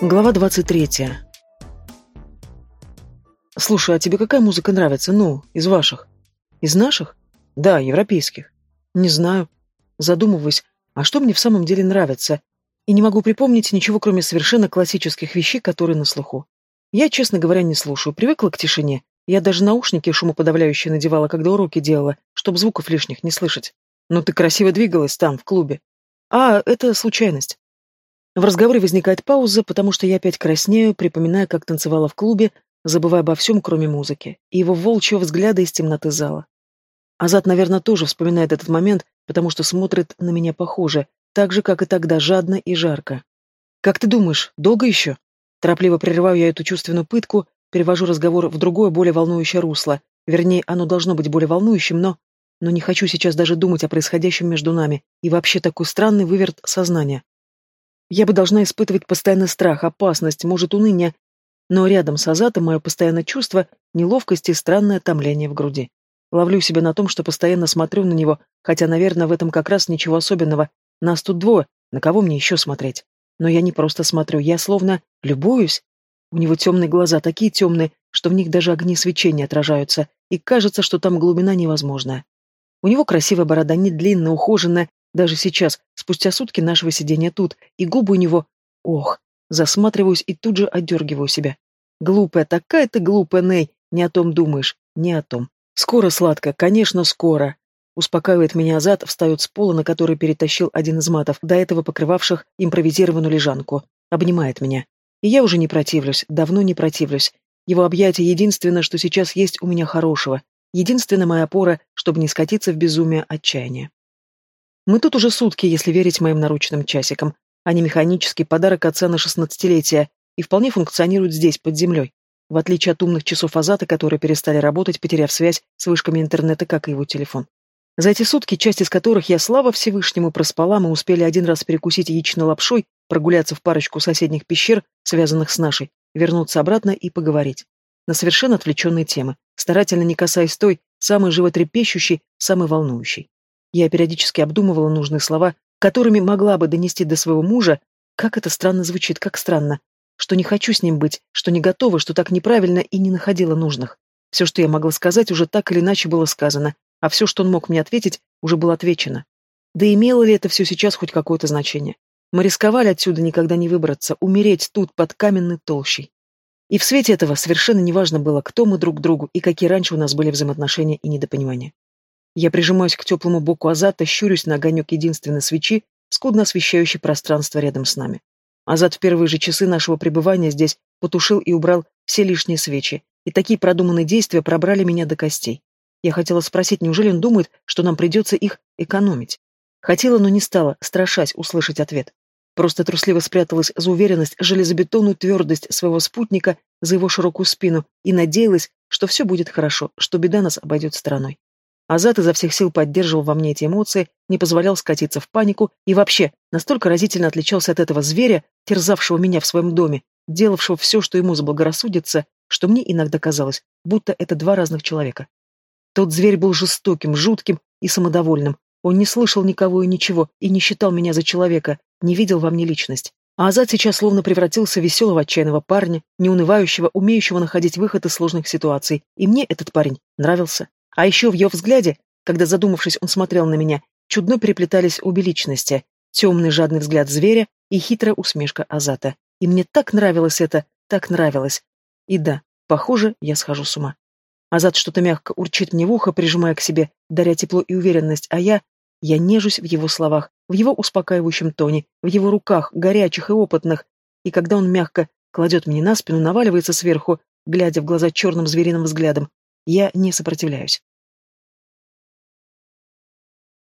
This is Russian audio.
Глава 23. Слушай, а тебе какая музыка нравится? Ну, из ваших? Из наших? Да, европейских. Не знаю. Задумываюсь, а что мне в самом деле нравится? И не могу припомнить ничего, кроме совершенно классических вещей, которые на слуху. Я, честно говоря, не слушаю. Привыкла к тишине. Я даже наушники шумоподавляющие надевала, когда уроки делала, чтобы звуков лишних не слышать. Но ты красиво двигалась там, в клубе. А, это случайность. В разговоре возникает пауза, потому что я опять краснею, припоминая, как танцевала в клубе, забывая обо всем, кроме музыки, и его волчьего взгляда из темноты зала. Азат, наверное, тоже вспоминает этот момент, потому что смотрит на меня похоже, так же, как и тогда, жадно и жарко. «Как ты думаешь, долго еще?» Торопливо прерываю я эту чувственную пытку, перевожу разговор в другое, более волнующее русло. Вернее, оно должно быть более волнующим, но... Но не хочу сейчас даже думать о происходящем между нами, и вообще такой странный выверт сознания. Я бы должна испытывать постоянный страх, опасность, может, уныние, но рядом с Азатом мое постоянное чувство неловкости и странное томление в груди. Ловлю себя на том, что постоянно смотрю на него, хотя, наверное, в этом как раз ничего особенного. Нас тут двое, на кого мне еще смотреть? Но я не просто смотрю, я словно любуюсь. У него темные глаза, такие темные, что в них даже огни свечения отражаются, и кажется, что там глубина невозможная. У него красивая борода, не длинная, ухоженная, даже сейчас, спустя сутки нашего сидения тут, и губы у него... Ох, засматриваюсь и тут же отдергиваю себя. Глупая, такая ты глупая, Ней, не о том думаешь, не о том. Скоро, сладко, конечно, скоро. Успокаивает меня Азат, встает с пола, на который перетащил один из матов, до этого покрывавших импровизированную лежанку. Обнимает меня. И я уже не противлюсь, давно не противлюсь. Его объятие единственное, что сейчас есть у меня хорошего. Единственная моя опора, чтобы не скатиться в безумие отчаяния. Мы тут уже сутки, если верить моим наручным часикам. Они механический подарок отца на шестнадцатилетие и вполне функционируют здесь, под землей. В отличие от умных часов Азата, которые перестали работать, потеряв связь с вышками интернета, как и его телефон. За эти сутки, часть из которых я, слава Всевышнему, проспала, мы успели один раз перекусить яичной лапшой, прогуляться в парочку соседних пещер, связанных с нашей, вернуться обратно и поговорить. На совершенно отвлеченные темы, старательно не касаясь той, самой животрепещущей, самой волнующей. Я периодически обдумывала нужные слова, которыми могла бы донести до своего мужа, как это странно звучит, как странно, что не хочу с ним быть, что не готова, что так неправильно и не находила нужных. Все, что я могла сказать, уже так или иначе было сказано, а все, что он мог мне ответить, уже было отвечено. Да имело ли это все сейчас хоть какое-то значение? Мы рисковали отсюда никогда не выбраться, умереть тут, под каменной толщей. И в свете этого совершенно неважно было, кто мы друг другу и какие раньше у нас были взаимоотношения и недопонимания. Я прижимаюсь к теплому боку Азата, щурюсь на огонек единственной свечи, скудно освещающей пространство рядом с нами. Азат в первые же часы нашего пребывания здесь потушил и убрал все лишние свечи, и такие продуманные действия пробрали меня до костей. Я хотела спросить, неужели он думает, что нам придется их экономить? Хотела, но не стала, страшась услышать ответ. Просто трусливо спряталась за уверенность, железобетонную твердость своего спутника за его широкую спину и надеялась, что все будет хорошо, что беда нас обойдет стороной. Азат изо всех сил поддерживал во мне эти эмоции, не позволял скатиться в панику и вообще настолько разительно отличался от этого зверя, терзавшего меня в своем доме, делавшего все, что ему заблагорассудится, что мне иногда казалось, будто это два разных человека. Тот зверь был жестоким, жутким и самодовольным. Он не слышал никого и ничего, и не считал меня за человека, не видел во мне личность. А Азат сейчас словно превратился в веселого отчаянного парня, неунывающего, умеющего находить выход из сложных ситуаций, и мне этот парень нравился. А еще в ее взгляде, когда задумавшись, он смотрел на меня, чудно переплетались обе личности, темный жадный взгляд зверя и хитрая усмешка Азата. И мне так нравилось это, так нравилось. И да, похоже, я схожу с ума. Азат что-то мягко урчит мне в ухо, прижимая к себе, даря тепло и уверенность, а я... Я нежусь в его словах, в его успокаивающем тоне, в его руках, горячих и опытных, и когда он мягко кладет мне на спину, наваливается сверху, глядя в глаза черным звериным взглядом, я не сопротивляюсь.